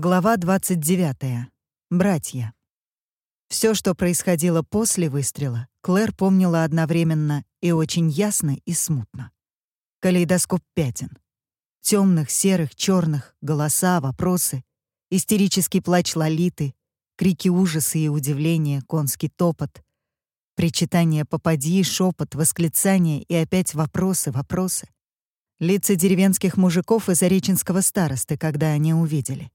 Глава 29. Братья. Все, что происходило после выстрела, Клэр помнила одновременно и очень ясно и смутно. Калейдоскоп пятен. Темных, серых, черных, голоса, вопросы, истерический плач Лолиты, крики ужаса и удивления, конский топот, причитание попади, шепот, восклицания и опять вопросы, вопросы. Лица деревенских мужиков и зареченского старосты, когда они увидели.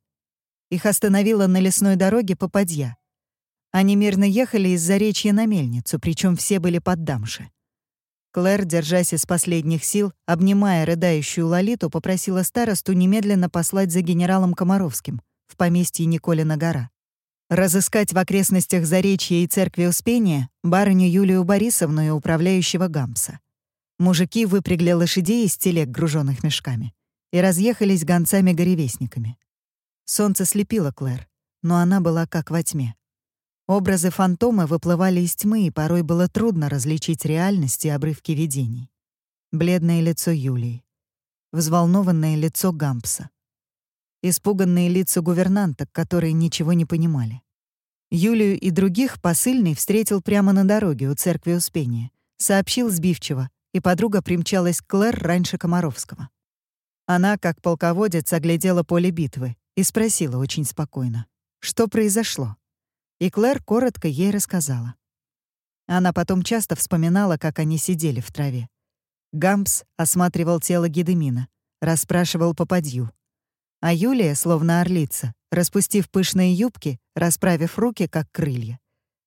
Их остановила на лесной дороге попадья. Они мирно ехали из Заречья на мельницу, причем все были под дамше. Клэр, держась из последних сил, обнимая рыдающую Лолиту, попросила старосту немедленно послать за генералом Комаровским в поместье Николина гора. Разыскать в окрестностях Заречья и Церкви Успения барыню Юлию Борисовну и управляющего Гамса. Мужики выпрягли лошадей из телег, груженных мешками, и разъехались гонцами-горевестниками. Солнце слепило Клэр, но она была как во тьме. Образы фантома выплывали из тьмы, и порой было трудно различить реальность и обрывки видений. Бледное лицо Юлии, взволнованное лицо Гампса, испуганные лица гувернанток, которые ничего не понимали. Юлию и других посыльный встретил прямо на дороге у церкви Успения, сообщил сбивчиво, и подруга примчалась к Клэр раньше Комаровского. Она, как полководец, оглядела поле битвы, и спросила очень спокойно, что произошло. И Клэр коротко ей рассказала. Она потом часто вспоминала, как они сидели в траве. Гампс осматривал тело Гедемина, расспрашивал попадью. А Юлия, словно орлица, распустив пышные юбки, расправив руки, как крылья,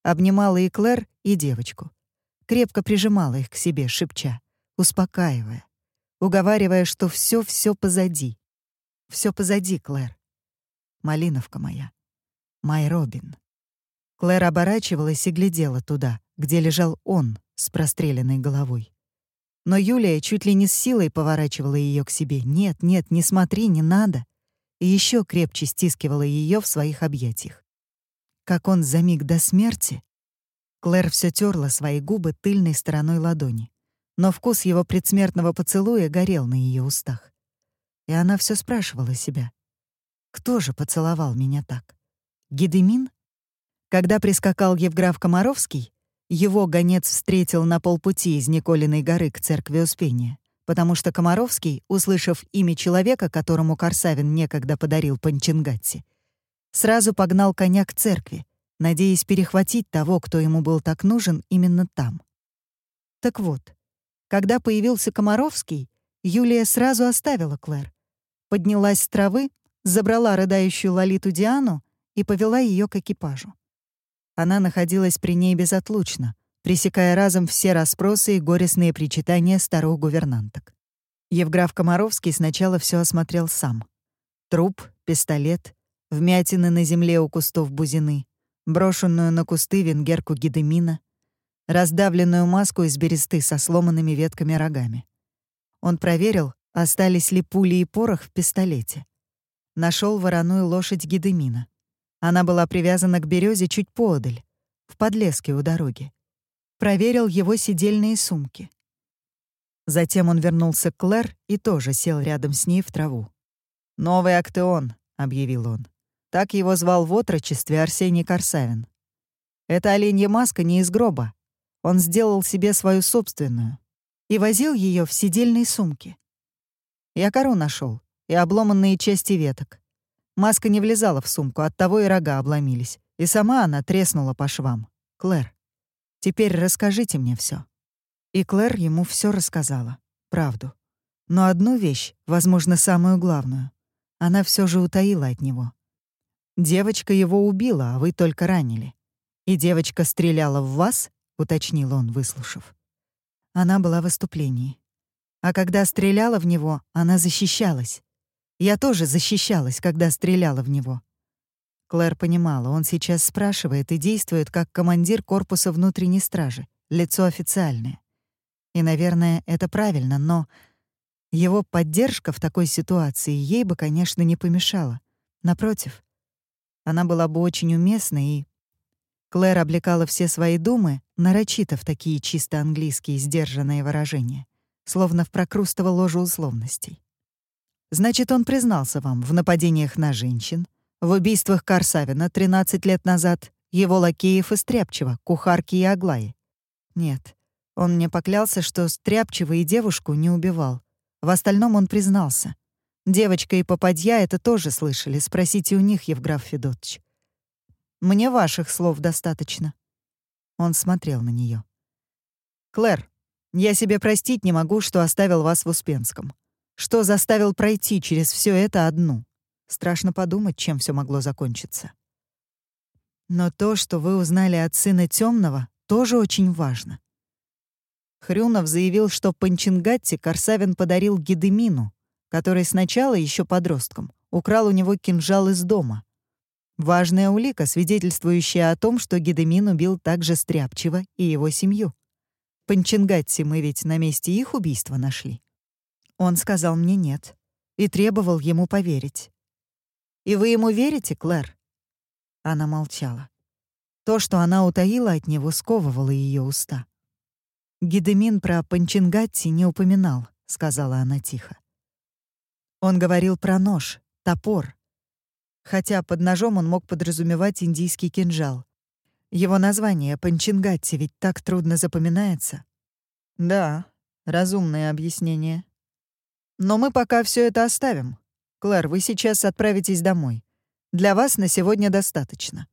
обнимала и Клэр, и девочку. Крепко прижимала их к себе, шепча, успокаивая, уговаривая, что все все позади. все позади, Клэр малиновка моя. Май Робин. Клэр оборачивалась и глядела туда, где лежал он с простреленной головой. Но Юлия чуть ли не с силой поворачивала ее к себе. «Нет, нет, не смотри, не надо!» И еще крепче стискивала ее в своих объятиях. Как он за миг до смерти... Клэр все терла свои губы тыльной стороной ладони, но вкус его предсмертного поцелуя горел на ее устах. И она все спрашивала себя, кто же поцеловал меня так? Гедемин? Когда прискакал Евграф Комаровский, его гонец встретил на полпути из Николиной горы к церкви Успения, потому что Комаровский, услышав имя человека, которому Корсавин некогда подарил Панчингатси, сразу погнал коня к церкви, надеясь перехватить того, кто ему был так нужен именно там. Так вот, когда появился Комаровский, Юлия сразу оставила Клэр, поднялась с травы забрала рыдающую Лолиту Диану и повела ее к экипажу. Она находилась при ней безотлучно, пресекая разом все расспросы и горестные причитания старых гувернанток. Евграф Комаровский сначала все осмотрел сам. Труп, пистолет, вмятины на земле у кустов бузины, брошенную на кусты венгерку Гедемина, раздавленную маску из бересты со сломанными ветками рогами. Он проверил, остались ли пули и порох в пистолете нашел вороную лошадь Гедемина. Она была привязана к березе чуть подаль, в подлеске у дороги. Проверил его сидельные сумки. Затем он вернулся к Клэр и тоже сел рядом с ней в траву. «Новый Актеон», — объявил он. Так его звал в отрочестве Арсений Корсавин. Это оленья маска не из гроба. Он сделал себе свою собственную и возил ее в сидельной сумке. Я кору нашел, и обломанные части веток. Маска не влезала в сумку, оттого и рога обломились. И сама она треснула по швам. «Клэр, теперь расскажите мне все. И Клэр ему все рассказала. Правду. Но одну вещь, возможно, самую главную, она все же утаила от него. «Девочка его убила, а вы только ранили. И девочка стреляла в вас?» — уточнил он, выслушав. Она была в выступлении. А когда стреляла в него, она защищалась. Я тоже защищалась, когда стреляла в него. Клэр понимала, он сейчас спрашивает и действует как командир корпуса внутренней стражи, лицо официальное. И, наверное, это правильно, но его поддержка в такой ситуации ей бы, конечно, не помешала. Напротив, она была бы очень уместна и... Клэр облекала все свои думы нарочито в такие чисто английские сдержанные выражения, словно в прокрустово ложе условностей. Значит, он признался вам в нападениях на женщин, в убийствах Корсавина 13 лет назад, его лакеев и Стряпчева, кухарки и Аглаи. Нет, он мне поклялся, что Стряпчева и девушку не убивал. В остальном он признался. Девочка и попадья это тоже слышали, спросите у них, Евграф Федотович. Мне ваших слов достаточно. Он смотрел на нее. Клэр, я себе простить не могу, что оставил вас в Успенском. Что заставил пройти через все это одну? Страшно подумать, чем все могло закончиться. Но то, что вы узнали от сына Темного, тоже очень важно. Хрюнов заявил, что Панчингатти Корсавин подарил Гедемину, который сначала, еще подростком, украл у него кинжал из дома. Важная улика, свидетельствующая о том, что Гедемин убил также Стряпчева и его семью. Панчингатти мы ведь на месте их убийства нашли. Он сказал мне нет и требовал ему поверить. «И вы ему верите, Клэр?» Она молчала. То, что она утаила от него, сковывало ее уста. «Гидемин про Панчингатти не упоминал», — сказала она тихо. Он говорил про нож, топор. Хотя под ножом он мог подразумевать индийский кинжал. Его название Панчингатти ведь так трудно запоминается. Да, разумное объяснение. Но мы пока все это оставим. Клэр, вы сейчас отправитесь домой. Для вас на сегодня достаточно.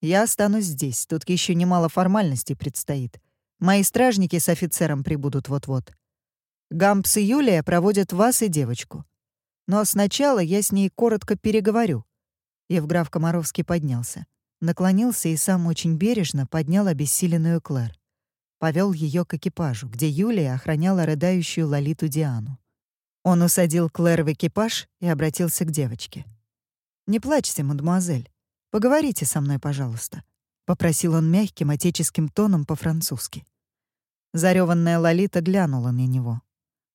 Я останусь здесь, тут еще немало формальностей предстоит. Мои стражники с офицером прибудут вот-вот. Гампс и Юлия проводят вас и девочку. Но сначала я с ней коротко переговорю. Евграф Комаровский поднялся, наклонился и сам очень бережно поднял обессиленную Клэр. Повел ее к экипажу, где Юлия охраняла рыдающую Лолиту Диану. Он усадил Клэр в экипаж и обратился к девочке. «Не плачьте, мадемуазель. Поговорите со мной, пожалуйста», — попросил он мягким отеческим тоном по-французски. Зарёванная Лолита глянула на него.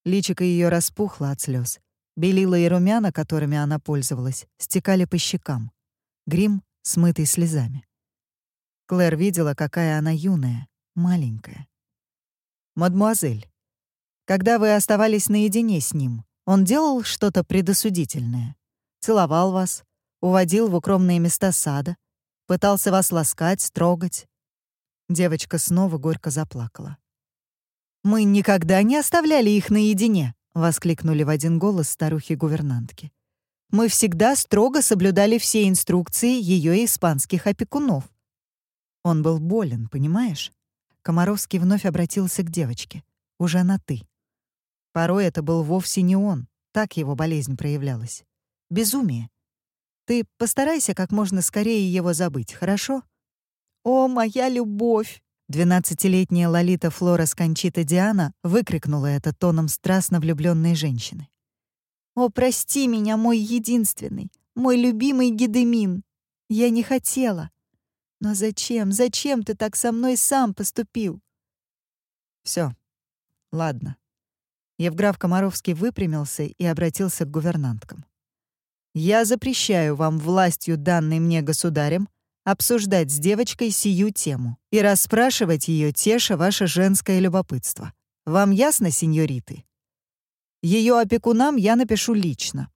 Личико ее распухло от слез. Белила и румяна, которыми она пользовалась, стекали по щекам. Грим, смытый слезами. Клэр видела, какая она юная, маленькая. «Мадемуазель, когда вы оставались наедине с ним, он делал что-то предосудительное? Целовал вас, уводил в укромные места сада, пытался вас ласкать, трогать?» Девочка снова горько заплакала. «Мы никогда не оставляли их наедине!» — воскликнули в один голос старухи-гувернантки. «Мы всегда строго соблюдали все инструкции ее испанских опекунов». Он был болен, понимаешь? Комаровский вновь обратился к девочке. Уже на «ты». Порой это был вовсе не он, так его болезнь проявлялась. Безумие. Ты постарайся как можно скорее его забыть, хорошо? «О, моя любовь!» Двенадцатилетняя Лолита Флора Скончита Диана выкрикнула это тоном страстно влюбленной женщины. «О, прости меня, мой единственный, мой любимый Гедемин! Я не хотела. Но зачем, зачем ты так со мной сам поступил?» Все, ладно. Евграф Комаровский выпрямился и обратился к гувернанткам. «Я запрещаю вам властью, данной мне государем, обсуждать с девочкой сию тему и расспрашивать ее, теша ваше женское любопытство. Вам ясно, сеньориты? Ее опекунам я напишу лично.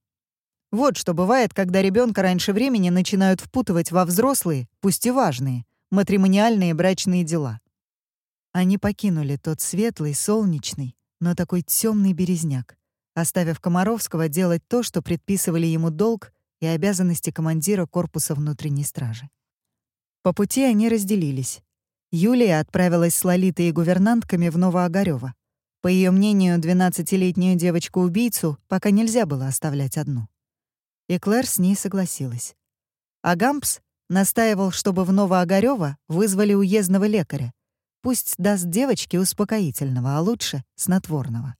Вот что бывает, когда ребенка раньше времени начинают впутывать во взрослые, пусть и важные, матримониальные брачные дела. Они покинули тот светлый, солнечный, но такой темный березняк, оставив Комаровского делать то, что предписывали ему долг и обязанности командира корпуса внутренней стражи. По пути они разделились. Юлия отправилась с Лолитой и гувернантками в Новоогарёво. По ее мнению, 12-летнюю девочку-убийцу пока нельзя было оставлять одну. И Клэр с ней согласилась. А Гампс настаивал, чтобы в Новоогарёво вызвали уездного лекаря, Пусть даст девочке успокоительного, а лучше — снотворного.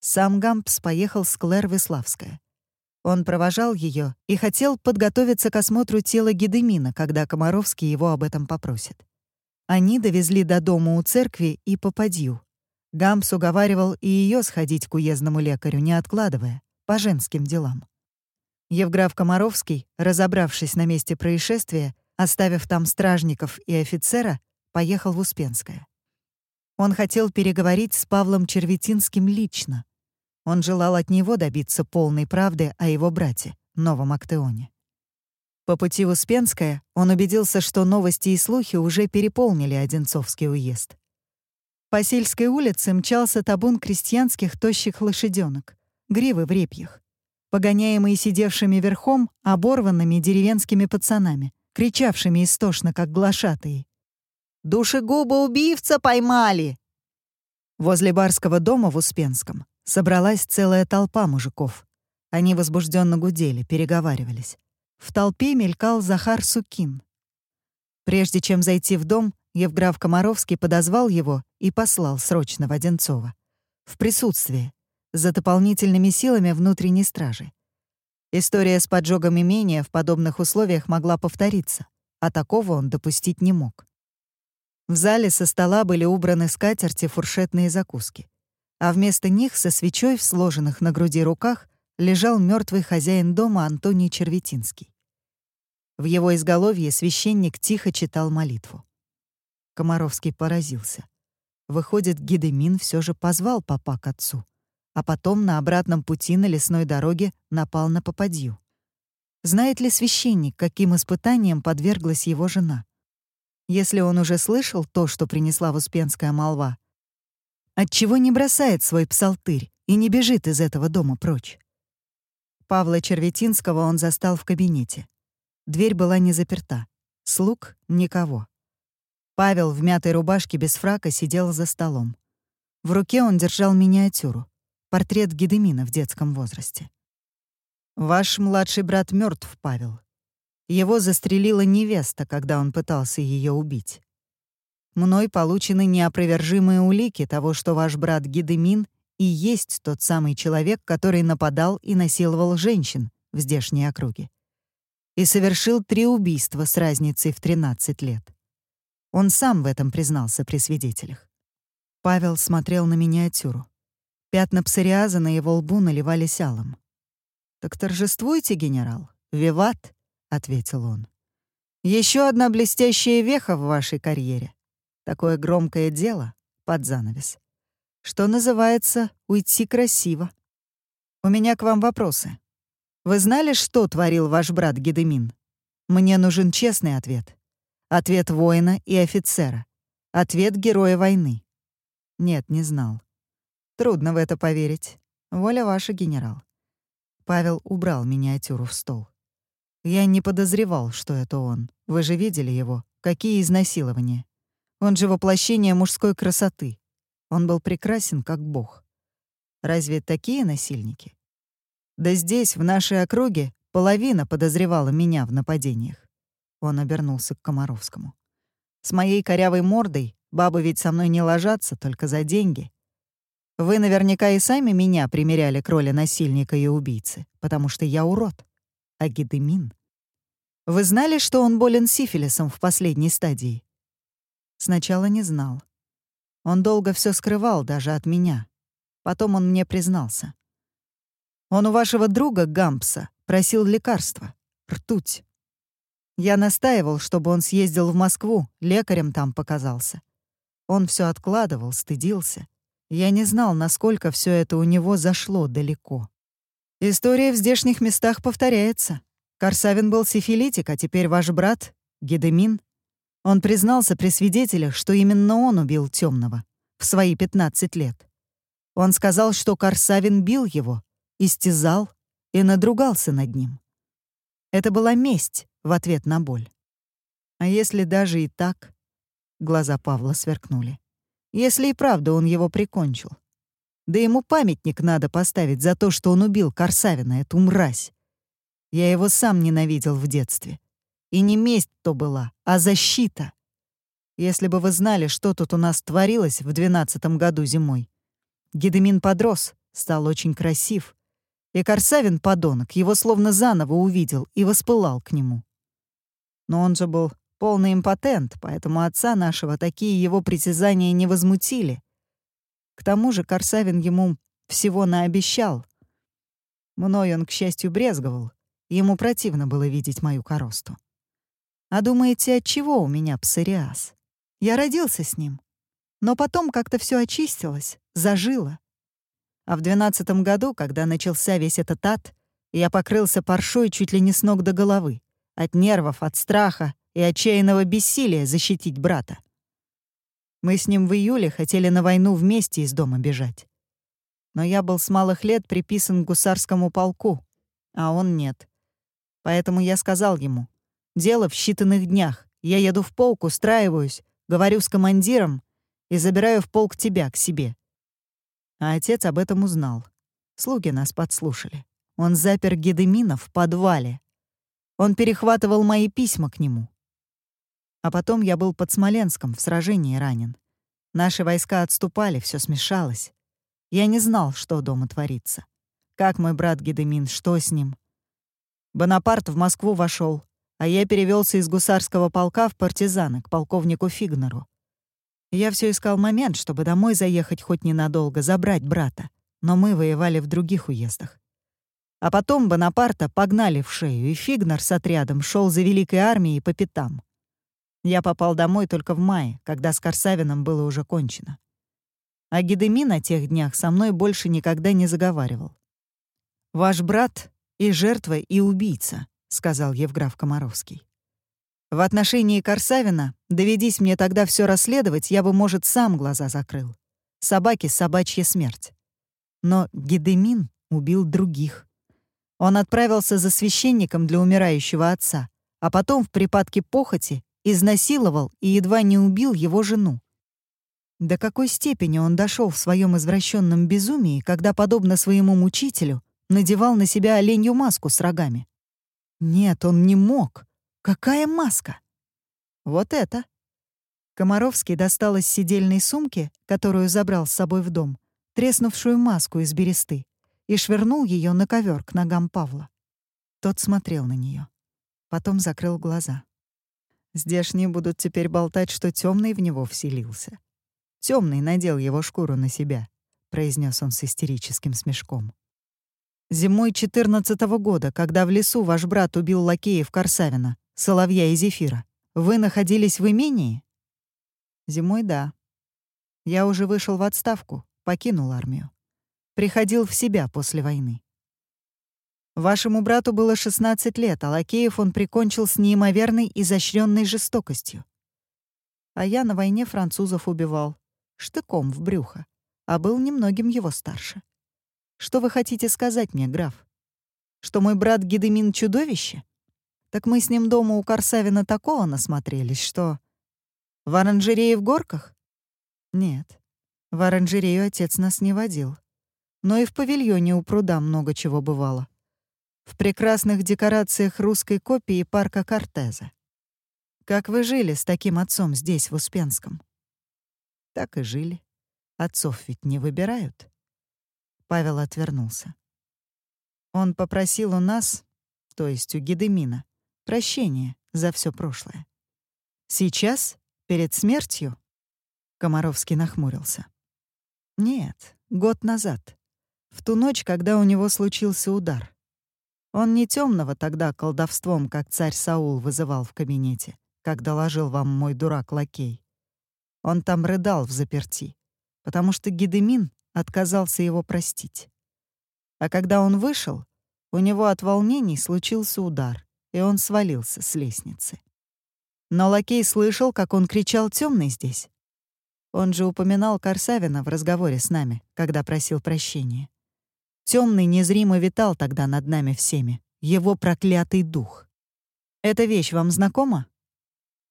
Сам Гампс поехал с Клэр Веславская. Он провожал ее и хотел подготовиться к осмотру тела Гедемина, когда Комаровский его об этом попросит. Они довезли до дома у церкви и попадью. Гампс уговаривал и ее сходить к уездному лекарю, не откладывая, по женским делам. Евграф Комаровский, разобравшись на месте происшествия, оставив там стражников и офицера, поехал в Успенское. Он хотел переговорить с Павлом Черветинским лично. Он желал от него добиться полной правды о его брате, новом Актеоне. По пути в Успенское он убедился, что новости и слухи уже переполнили Одинцовский уезд. По сельской улице мчался табун крестьянских тощих лошаденок, гривы в репьях, погоняемые сидевшими верхом оборванными деревенскими пацанами, кричавшими истошно, как глашатые. «Душегуба-убивца поймали!» Возле барского дома в Успенском собралась целая толпа мужиков. Они возбужденно гудели, переговаривались. В толпе мелькал Захар Сукин. Прежде чем зайти в дом, Евграф Комаровский подозвал его и послал срочно в Одинцово. В присутствии, за дополнительными силами внутренней стражи. История с поджогом имения в подобных условиях могла повториться, а такого он допустить не мог. В зале со стола были убраны скатерти, фуршетные закуски. А вместо них со свечой в сложенных на груди руках лежал мертвый хозяин дома Антоний Черветинский. В его изголовье священник тихо читал молитву. Комаровский поразился. Выходит, Гидемин все же позвал папа к отцу, а потом на обратном пути на лесной дороге напал на попадью. Знает ли священник, каким испытанием подверглась его жена? Если он уже слышал то, что принесла в Успенская молва, отчего не бросает свой псалтырь и не бежит из этого дома прочь? Павла Черветинского он застал в кабинете. Дверь была не заперта. Слуг — никого. Павел в мятой рубашке без фрака сидел за столом. В руке он держал миниатюру. Портрет Гедемина в детском возрасте. «Ваш младший брат мертв, Павел. Его застрелила невеста, когда он пытался ее убить. Мной получены неопровержимые улики того, что ваш брат Гедемин и есть тот самый человек, который нападал и насиловал женщин в здешней округе. И совершил три убийства с разницей в 13 лет. Он сам в этом признался при свидетелях. Павел смотрел на миниатюру. Пятна псориаза на его лбу наливались алым. «Так торжествуйте, генерал. Виват», — ответил он. Еще одна блестящая веха в вашей карьере. Такое громкое дело под занавес что называется, уйти красиво. У меня к вам вопросы. Вы знали, что творил ваш брат Гедемин? Мне нужен честный ответ. Ответ воина и офицера. Ответ героя войны. Нет, не знал. Трудно в это поверить. Воля ваша, генерал. Павел убрал миниатюру в стол. Я не подозревал, что это он. Вы же видели его. Какие изнасилования. Он же воплощение мужской красоты. Он был прекрасен, как бог. Разве такие насильники? Да здесь, в нашей округе, половина подозревала меня в нападениях. Он обернулся к Комаровскому. С моей корявой мордой бабы ведь со мной не ложатся, только за деньги. Вы наверняка и сами меня примеряли к роли насильника и убийцы, потому что я урод. А Гедемин? Вы знали, что он болен сифилисом в последней стадии? Сначала не знал. Он долго все скрывал даже от меня. Потом он мне признался. Он у вашего друга Гампса просил лекарства, ртуть. Я настаивал, чтобы он съездил в Москву, лекарем там показался. Он все откладывал, стыдился. Я не знал, насколько все это у него зашло далеко. История в здешних местах повторяется. Корсавин был сифилитик, а теперь ваш брат — Гедемин. Он признался при свидетелях, что именно он убил темного в свои 15 лет. Он сказал, что Корсавин бил его, истязал и надругался над ним. Это была месть в ответ на боль. А если даже и так... Глаза Павла сверкнули. Если и правда он его прикончил. Да ему памятник надо поставить за то, что он убил Корсавина, эту мразь. Я его сам ненавидел в детстве. И не месть то была, а защита. Если бы вы знали, что тут у нас творилось в двенадцатом году зимой. Гедемин подрос, стал очень красив. И Корсавин, подонок, его словно заново увидел и воспылал к нему. Но он же был полный импотент, поэтому отца нашего такие его притязания не возмутили. К тому же Корсавин ему всего наобещал. Мной он, к счастью, брезговал. Ему противно было видеть мою коросту. А думаете, от чего у меня псориаз? Я родился с ним. Но потом как-то все очистилось, зажило. А в двенадцатом году, когда начался весь этот ад, я покрылся паршой чуть ли не с ног до головы, От нервов, от страха и отчаянного бессилия защитить брата. Мы с ним в июле хотели на войну вместе из дома бежать. Но я был с малых лет приписан к гусарскому полку, а он нет. Поэтому я сказал ему, дело в считанных днях. Я еду в полк, устраиваюсь, говорю с командиром и забираю в полк тебя к себе. А отец об этом узнал. Слуги нас подслушали. Он запер Гедемина в подвале. Он перехватывал мои письма к нему. А потом я был под Смоленском в сражении ранен. Наши войска отступали, все смешалось. Я не знал, что дома творится. Как мой брат Гедемин, что с ним? Бонапарт в Москву вошел, а я перевелся из гусарского полка в партизаны к полковнику Фигнеру. Я все искал момент, чтобы домой заехать хоть ненадолго, забрать брата, но мы воевали в других уездах. А потом Бонапарта погнали в шею, и Фигнер с отрядом шел за Великой армией по пятам. Я попал домой только в мае, когда с Корсавином было уже кончено. А Гедеми на тех днях со мной больше никогда не заговаривал. «Ваш брат и жертва, и убийца», — сказал Евграф Комаровский. «В отношении Корсавина, доведись мне тогда все расследовать, я бы, может, сам глаза закрыл. Собаки — собачья смерть. Но Гедемин убил других. Он отправился за священником для умирающего отца, а потом в припадке похоти изнасиловал и едва не убил его жену. До какой степени он дошел в своем извращенном безумии, когда, подобно своему мучителю, надевал на себя оленью маску с рогами? Нет, он не мог. Какая маска? Вот это. Комаровский достал из сидельной сумки, которую забрал с собой в дом, треснувшую маску из бересты и швырнул ее на ковер к ногам Павла. Тот смотрел на нее, Потом закрыл глаза. Здешние будут теперь болтать, что темный в него вселился. Темный надел его шкуру на себя, произнес он с истерическим смешком. Зимой четырнадцатого года, когда в лесу ваш брат убил лакеев Корсавина, Соловья и Зефира, вы находились в имении? Зимой — да. Я уже вышел в отставку, покинул армию приходил в себя после войны. Вашему брату было 16 лет, а Лакеев он прикончил с неимоверной изощренной жестокостью. А я на войне французов убивал. Штыком в брюхо. А был немногим его старше. Что вы хотите сказать мне, граф? Что мой брат Гедемин — чудовище? Так мы с ним дома у Корсавина такого насмотрелись, что... В оранжерее в горках? Нет, в оранжерею отец нас не водил но и в павильоне у пруда много чего бывало. В прекрасных декорациях русской копии парка Кортеза. Как вы жили с таким отцом здесь, в Успенском? Так и жили. Отцов ведь не выбирают. Павел отвернулся. Он попросил у нас, то есть у Гедемина, прощения за все прошлое. Сейчас, перед смертью, Комаровский нахмурился. Нет, год назад в ту ночь, когда у него случился удар. Он не темного тогда колдовством, как царь Саул вызывал в кабинете, как доложил вам мой дурак-лакей. Он там рыдал в заперти, потому что Гедемин отказался его простить. А когда он вышел, у него от волнений случился удар, и он свалился с лестницы. Но лакей слышал, как он кричал темный здесь. Он же упоминал Корсавина в разговоре с нами, когда просил прощения. Темный незримо витал тогда над нами всеми. Его проклятый дух. Эта вещь вам знакома?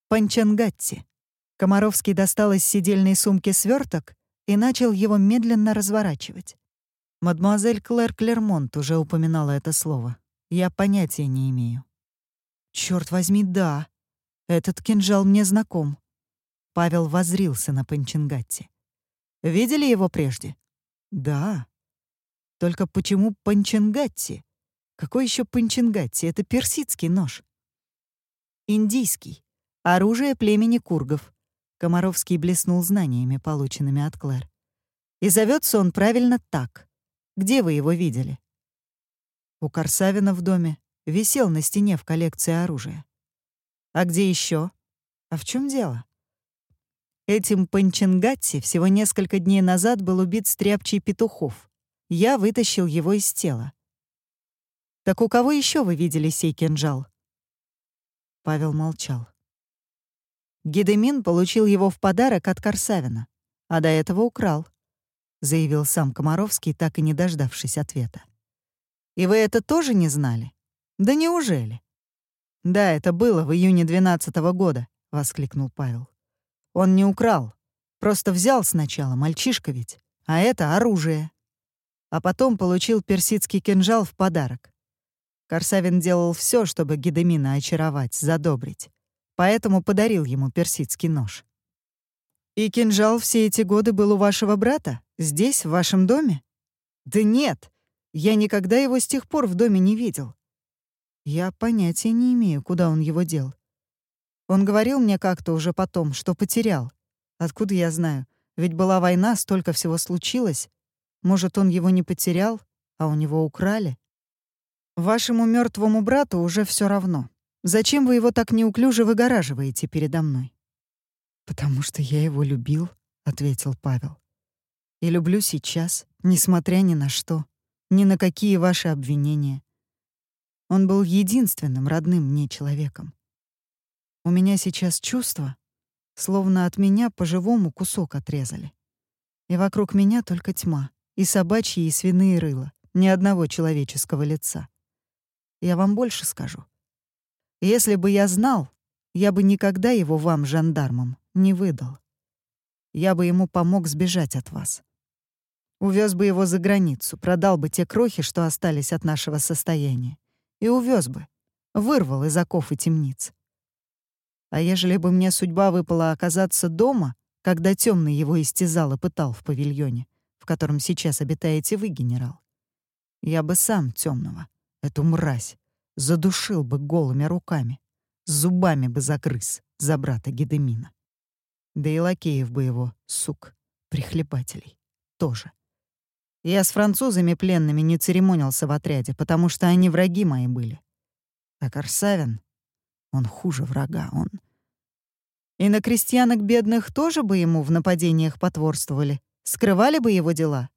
Панчангатти. Комаровский достал из сидельной сумки сверток и начал его медленно разворачивать. Мадемуазель Клэр Клермонт уже упоминала это слово. Я понятия не имею. Черт возьми, да. Этот кинжал мне знаком. Павел возрился на Панчангатти. Видели его прежде? Да. Только почему панченгатти? Какой еще панченгатти? Это персидский нож. Индийский. Оружие племени кургов. Комаровский блеснул знаниями, полученными от Клэр. И зовется он правильно так. Где вы его видели? У Корсавина в доме. Висел на стене в коллекции оружия. А где еще? А в чем дело? Этим Панченгатти всего несколько дней назад был убит стряпчий петухов. Я вытащил его из тела. «Так у кого еще вы видели сей кинжал?» Павел молчал. Гедемин получил его в подарок от Корсавина, а до этого украл, заявил сам Комаровский, так и не дождавшись ответа. И вы это тоже не знали? Да неужели? Да, это было в июне 12 -го года, воскликнул Павел. Он не украл, просто взял сначала, мальчишка ведь, а это оружие. А потом получил персидский кинжал в подарок. Корсавин делал все, чтобы Гедемина очаровать, задобрить. Поэтому подарил ему персидский нож. «И кинжал все эти годы был у вашего брата? Здесь, в вашем доме?» «Да нет, я никогда его с тех пор в доме не видел. Я понятия не имею, куда он его дел. Он говорил мне как-то уже потом, что потерял. Откуда я знаю? Ведь была война, столько всего случилось. Может, он его не потерял, а у него украли? Вашему мертвому брату уже все равно. Зачем вы его так неуклюже выгораживаете передо мной? Потому что я его любил, ответил Павел. И люблю сейчас, несмотря ни на что, ни на какие ваши обвинения. Он был единственным родным мне человеком. У меня сейчас чувство, словно от меня по-живому кусок отрезали. И вокруг меня только тьма, и собачьи, и свиные рыла, ни одного человеческого лица. Я вам больше скажу. Если бы я знал, я бы никогда его вам, жандармам, не выдал. Я бы ему помог сбежать от вас. Увез бы его за границу, продал бы те крохи, что остались от нашего состояния. И увез бы. Вырвал из оков и темниц. А ежели бы мне судьба выпала оказаться дома, когда темный его истязал и пытал в павильоне, котором сейчас обитаете вы, генерал, я бы сам темного Эту мразь задушил бы голыми руками, зубами бы загрыз за брата Гедемина. Да и лакеев бы его, сук, прихлебателей, тоже. Я с французами пленными не церемонился в отряде, потому что они враги мои были. А Корсавин, он хуже врага, он... И на крестьянок бедных тоже бы ему в нападениях потворствовали, скрывали бы его дела.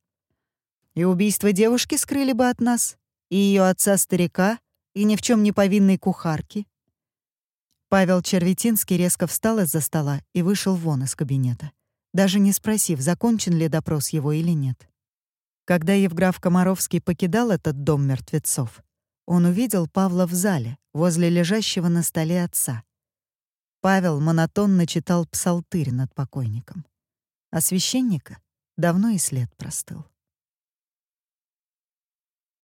И убийство девушки скрыли бы от нас, и ее отца-старика, и ни в чем не повинной кухарки. Павел Червитинский резко встал из-за стола и вышел вон из кабинета, даже не спросив, закончен ли допрос его или нет. Когда Евграф Комаровский покидал этот дом мертвецов, он увидел Павла в зале, возле лежащего на столе отца. Павел монотонно читал псалтырь над покойником, а священника давно и след простыл.